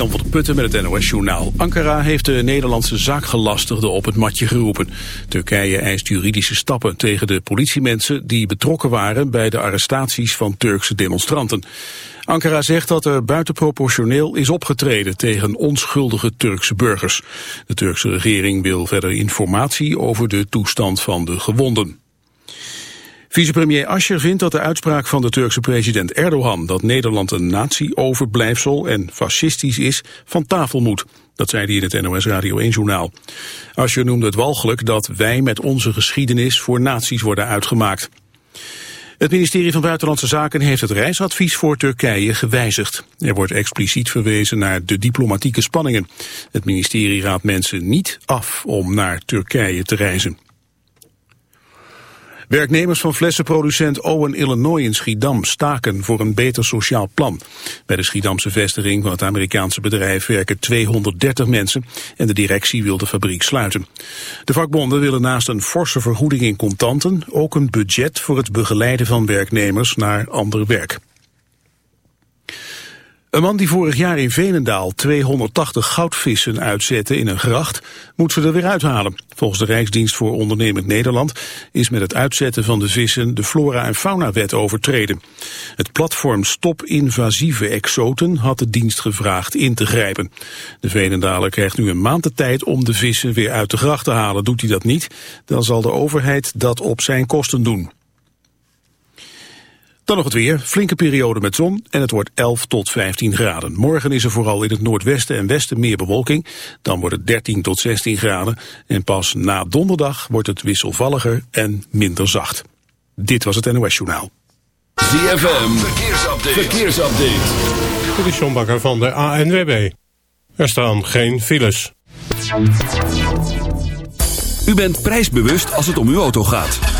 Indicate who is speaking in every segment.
Speaker 1: Jan van der Putten met het NOS-journaal. Ankara heeft de Nederlandse zaakgelastigde op het matje geroepen. Turkije eist juridische stappen tegen de politiemensen... die betrokken waren bij de arrestaties van Turkse demonstranten. Ankara zegt dat er buitenproportioneel is opgetreden... tegen onschuldige Turkse burgers. De Turkse regering wil verder informatie over de toestand van de gewonden. Vicepremier Ascher vindt dat de uitspraak van de Turkse president Erdogan dat Nederland een nazi-overblijfsel en fascistisch is van tafel moet. Dat zei hij in het NOS Radio 1-journaal. Ascher noemde het walgelijk dat wij met onze geschiedenis voor nazi's worden uitgemaakt. Het ministerie van Buitenlandse Zaken heeft het reisadvies voor Turkije gewijzigd. Er wordt expliciet verwezen naar de diplomatieke spanningen. Het ministerie raadt mensen niet af om naar Turkije te reizen. Werknemers van flessenproducent Owen Illinois in Schiedam staken voor een beter sociaal plan. Bij de Schiedamse vestiging van het Amerikaanse bedrijf werken 230 mensen en de directie wil de fabriek sluiten. De vakbonden willen naast een forse vergoeding in contanten ook een budget voor het begeleiden van werknemers naar ander werk. Een man die vorig jaar in Venendaal 280 goudvissen uitzette in een gracht, moet ze er weer uithalen. Volgens de Rijksdienst voor Ondernemend Nederland is met het uitzetten van de vissen de flora- en faunawet overtreden. Het platform Stop Invasieve Exoten had de dienst gevraagd in te grijpen. De Venendaler krijgt nu een maand de tijd om de vissen weer uit de gracht te halen. Doet hij dat niet, dan zal de overheid dat op zijn kosten doen. Dan nog het weer. Flinke periode met zon en het wordt 11 tot 15 graden. Morgen is er vooral in het noordwesten en westen meer bewolking. Dan wordt het 13 tot 16 graden. En pas na donderdag wordt het wisselvalliger en minder zacht. Dit was het NOS Journaal.
Speaker 2: ZFM, verkeersupdate. verkeersupdate.
Speaker 3: Dit is John Bakker van de ANWB. Er staan geen files.
Speaker 2: U bent prijsbewust als het om uw auto gaat.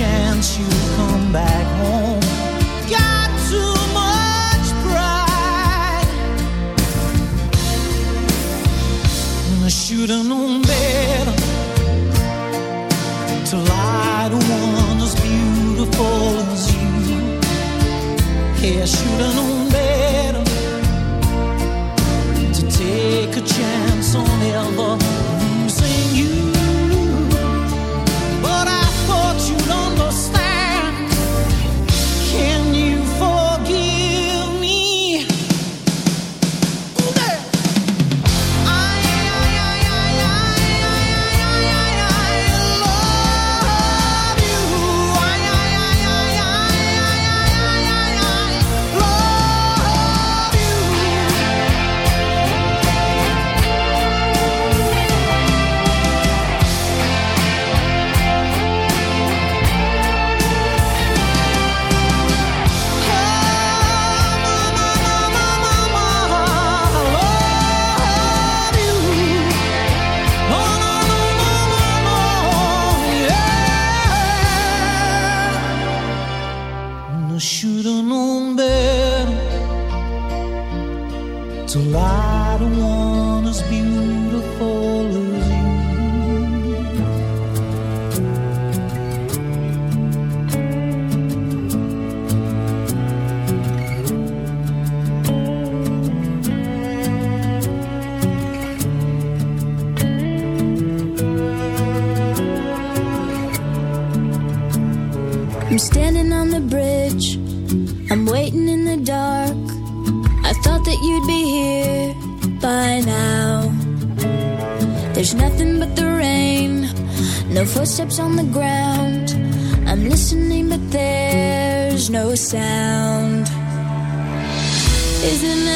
Speaker 4: chance you come back home. Got too much pride. And I should've known better to lie to one as beautiful as you. Yeah, I should've known better to take a chance on ever.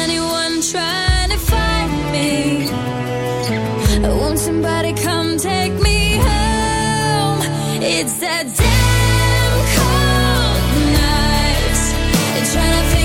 Speaker 5: anyone trying to find me? Won't somebody come take me home? It's that damn cold night. Trying to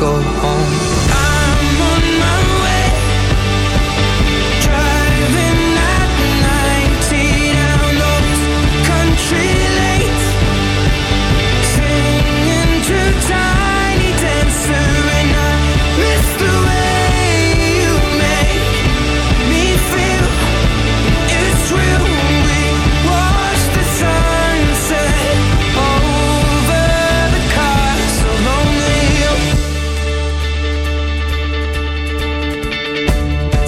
Speaker 6: go home.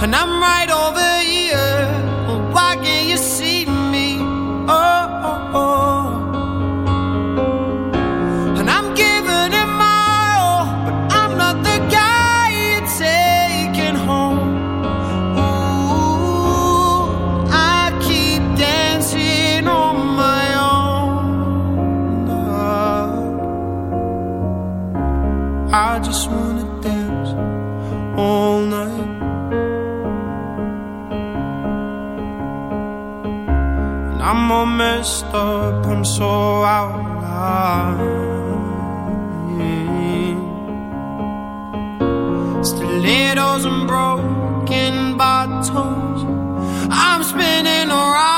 Speaker 7: and
Speaker 8: I'm
Speaker 9: right over spinning around.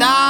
Speaker 9: dar.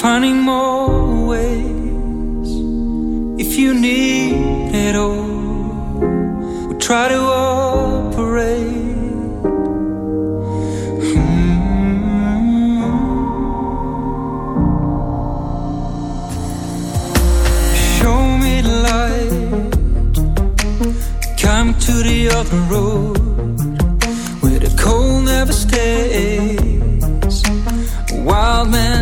Speaker 6: finding more ways if you need it all. We'll try to operate. Come to the other road where the cold never stays. Wild man